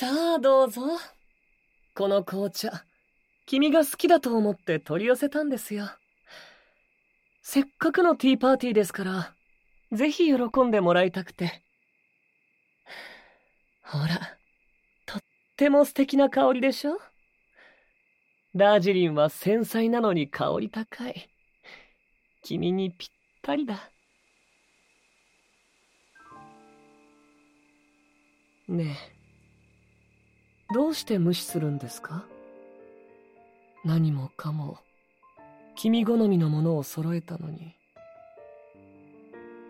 さあどうぞ。この紅茶、君が好きだと思って取り寄せたんですよ。せっかくのティーパーティーですから、ぜひ喜んでもらいたくて。ほら、とっても素敵な香りでしょ？ダージリンは繊細なのに香り高い。君にぴったりだ。ねえ、どうして無視するんですか？何もかも、君好みのものを揃えたのに、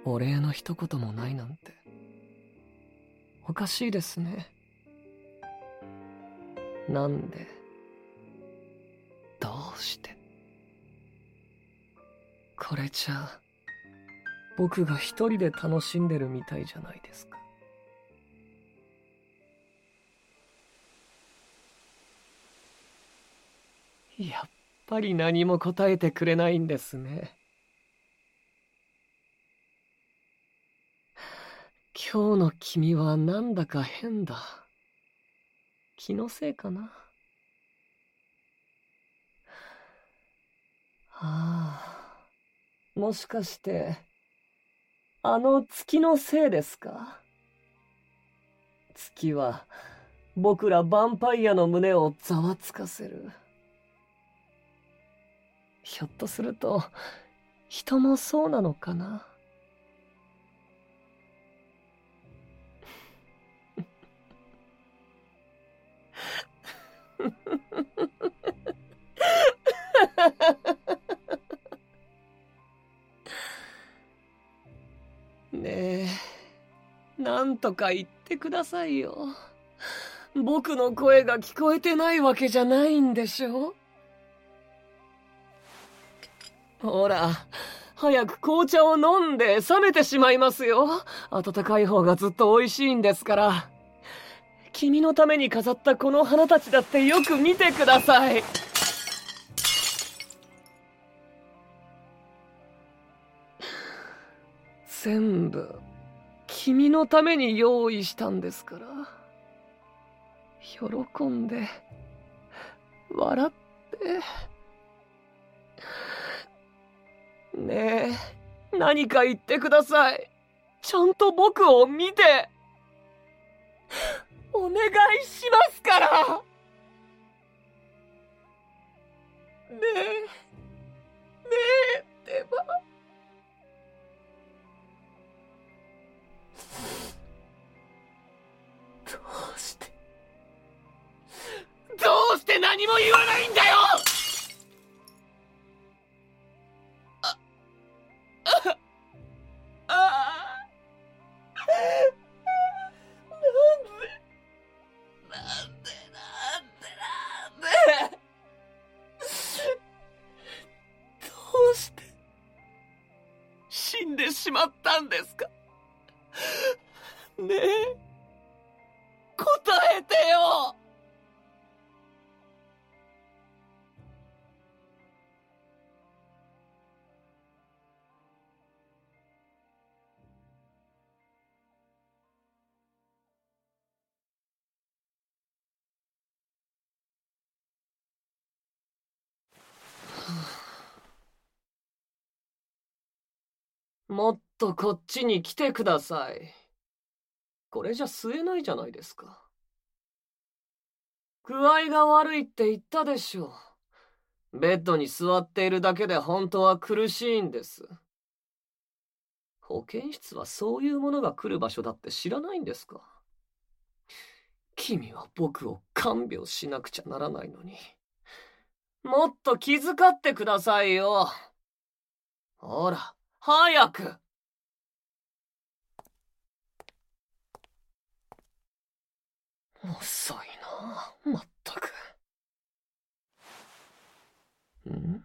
お礼の一言もないなんて、おかしいですね。なんで、どうして？これじゃあ、僕が一人で楽しんでるみたいじゃないですか。やっぱり何も答えてくれないんですね。今日の君はなんだか変だ。気のせいかな。ああ、もしかして、あの月のせいですか？月は僕らヴァンパイアの胸をざわつかせる。ひょっとすると、人もそうなのかな？ねえ、なんとか言ってくださいよ。僕の声が聞こえてないわけじゃないんでしょ？ほら、早く紅茶を飲んで冷めてしまいますよ。温かい方がずっと美味しいんですから。君のために飾ったこの花たちだってよく見てください。全部、君のために用意したんですから。喜んで、笑って。ねえ、何か言ってください。ちゃんと僕を見て。まったんですか？ねえ。もっとこっちに来てください。これじゃ吸えないじゃないですか。具合が悪いって言ったでしょう。ベッドに座っているだけで本当は苦しいんです。保健室はそういうものが来る場所だって知らないんですか君は僕を看病しなくちゃならないのに。もっと気遣ってくださいよ。ほら、早く。遅いな。まったく。ん？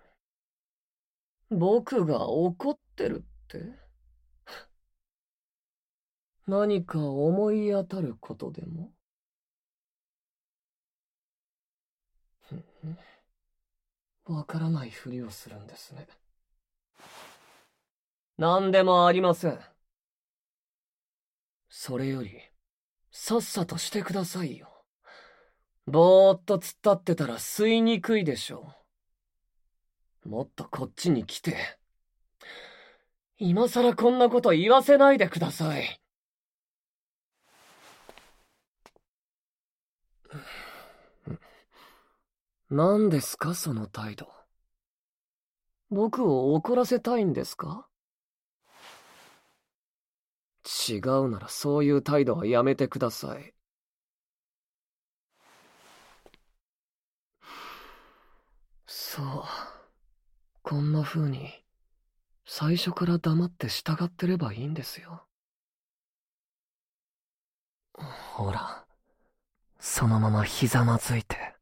僕が怒ってるって？何か思い当たることでも？わからないふりをするんですね。何でもありません。それより、さっさとしてくださいよ。ぼーっと突っ立ってたら吸いにくいでしょう。もっとこっちに来て。今さらこんなこと言わせないでください。何ですかその態度。僕を怒らせたいんですか？違うならそういう態度はやめてください。そう。こんな風に、最初から黙って従ってればいいんですよ。ほら、そのままひざまずいて、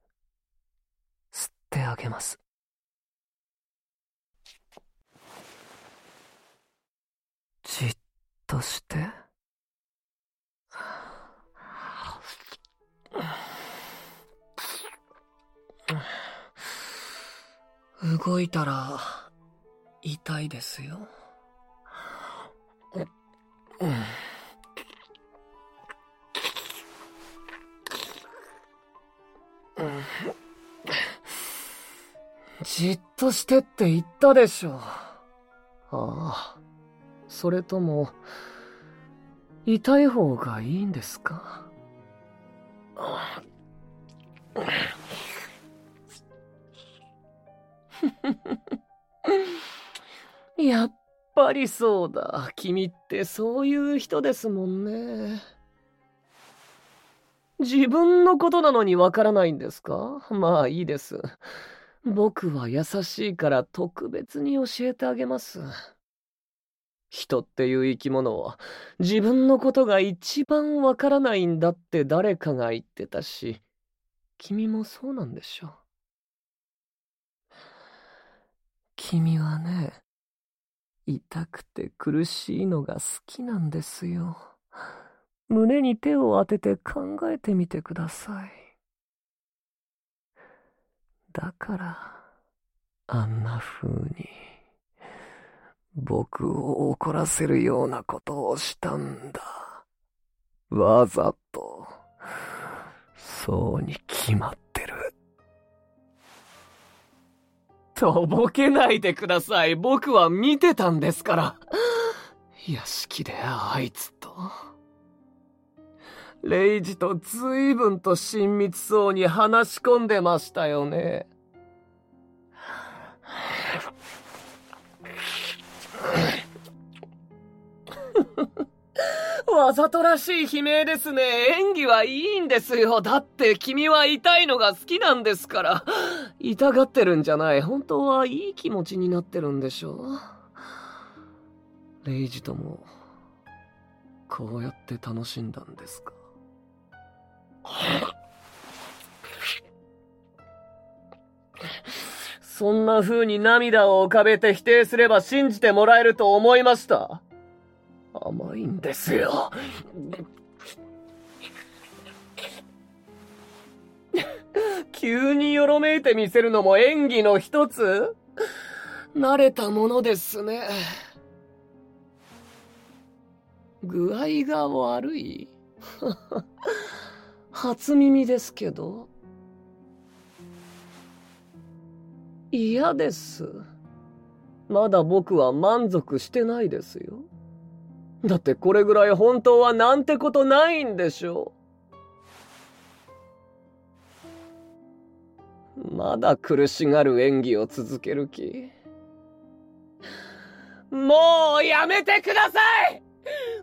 吸ってあげます。じっとして？動いたら痛いですよ。じっとしてって言ったでしょ。ああ。それとも、痛い方がいいんですか？やっぱりそうだ。君ってそういう人ですもんね。自分のことなのにわからないんですか？まあいいです。僕は優しいから特別に教えてあげます。人っていう生き物は自分のことが一番わからないんだって誰かが言ってたし、君もそうなんでしょう。君はね、痛くて苦しいのが好きなんですよ。胸に手を当てて考えてみてください。だから、あんな風に。僕を怒らせるようなことをしたんだ。わざと。そうに決まってる。とぼけないでください。僕は見てたんですから。屋敷であいつと。レイジと随分と親密そうに話し込んでましたよね。わざとらしい悲鳴ですね。演技はいいんですよ。だって君は痛いのが好きなんですから。痛がってるんじゃない。本当はいい気持ちになってるんでしょう。レイジとも、こうやって楽しんだんですか？そんな風に涙を浮かべて否定すれば信じてもらえると思いました？甘いんですよ。急によろめいてみせるのも演技の一つ？慣れたものですね。具合が悪い？初耳ですけど。嫌です。まだ僕は満足してないですよ。だってこれぐらい本当はなんてことないんでしょう。まだ苦しがる演技を続ける気もうやめてください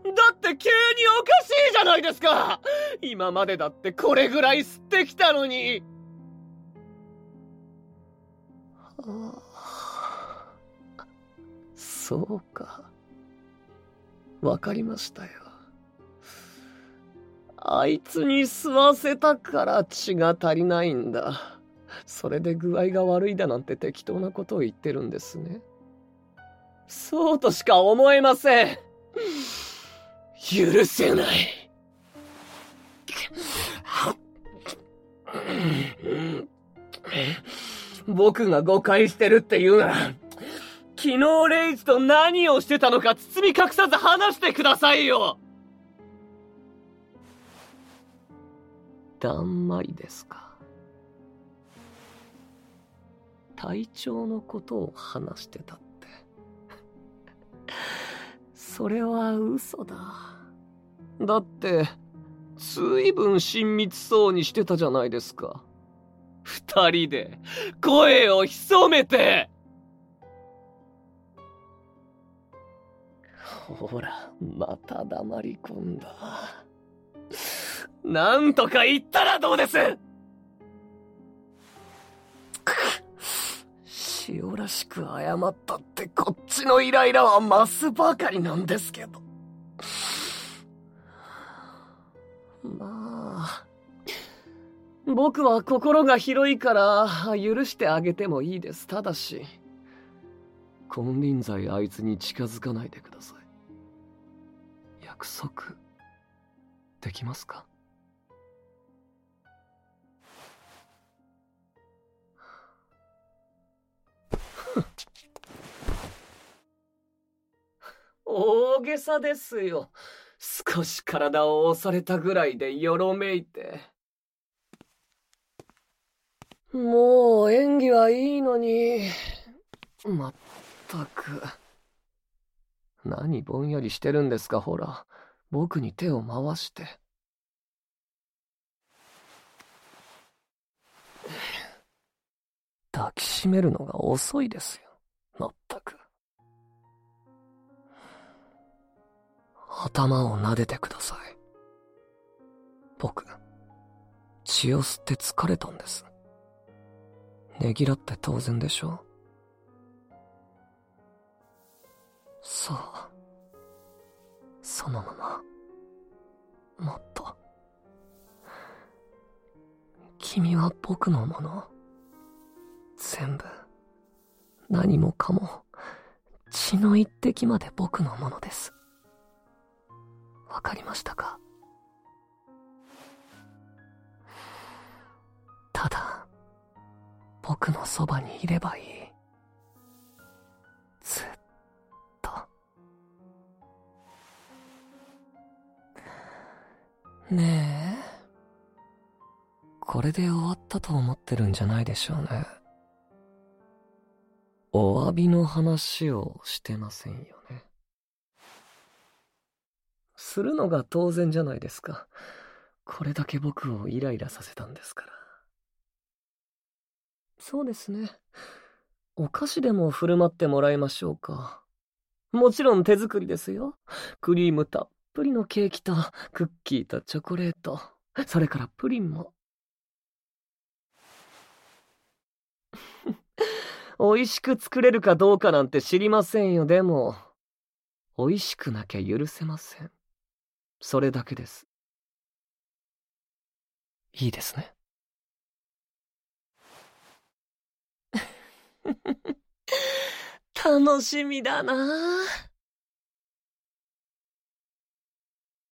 だって急におかしいじゃないですか今までだってこれぐらい吸ってきたのに。そうか。わかりましたよ。あいつに吸わせたから血が足りないんだ。それで具合が悪いだなんて適当なことを言ってるんですね。そうとしか思えません。許せない。僕が誤解してるって言うなら、昨日レイズと何をしてたのか包み隠さず話してくださいよ。だんまりですか。体調のことを話してたって。それは嘘だ。だってずいぶん親密そうにしてたじゃないですか。二人で声を潜めて。ほら、また黙り込んだ。なんとか言ったらどうです？塩らしく謝ったってこっちのイライラは増すばかりなんですけど。まあ、僕は心が広いから許してあげてもいいです。ただし、金輪際あいつに近づかないでください。約束、できますか？大げさですよ。少し体を押されたぐらいでよろめいて。もう演技はいいのに。まったく。何ぼんやりしてるんですか、ほら。僕に手を回して。抱きしめるのが遅いですよ。まったく。頭を撫でてください。僕、血を吸って疲れたんです。ねぎらって当然でしょう。そう。そのまま、もっと。君は僕のもの。全部、何もかも、血の一滴まで僕のものです。わかりましたか？ただ、僕のそばにいればいい。ねえ。これで終わったと思ってるんじゃないでしょうね。お詫びの話をしてませんよね。するのが当然じゃないですか。これだけ僕をイライラさせたんですから。そうですね。お菓子でも振る舞ってもらいましょうか。もちろん手作りですよ。クリームたっぷりのケーキと、クッキーとチョコレート、それからプリンも。美味しく作れるかどうかなんて知りませんよ。でも、美味しくなきゃ許せません。それだけです。いいですね。楽しみだな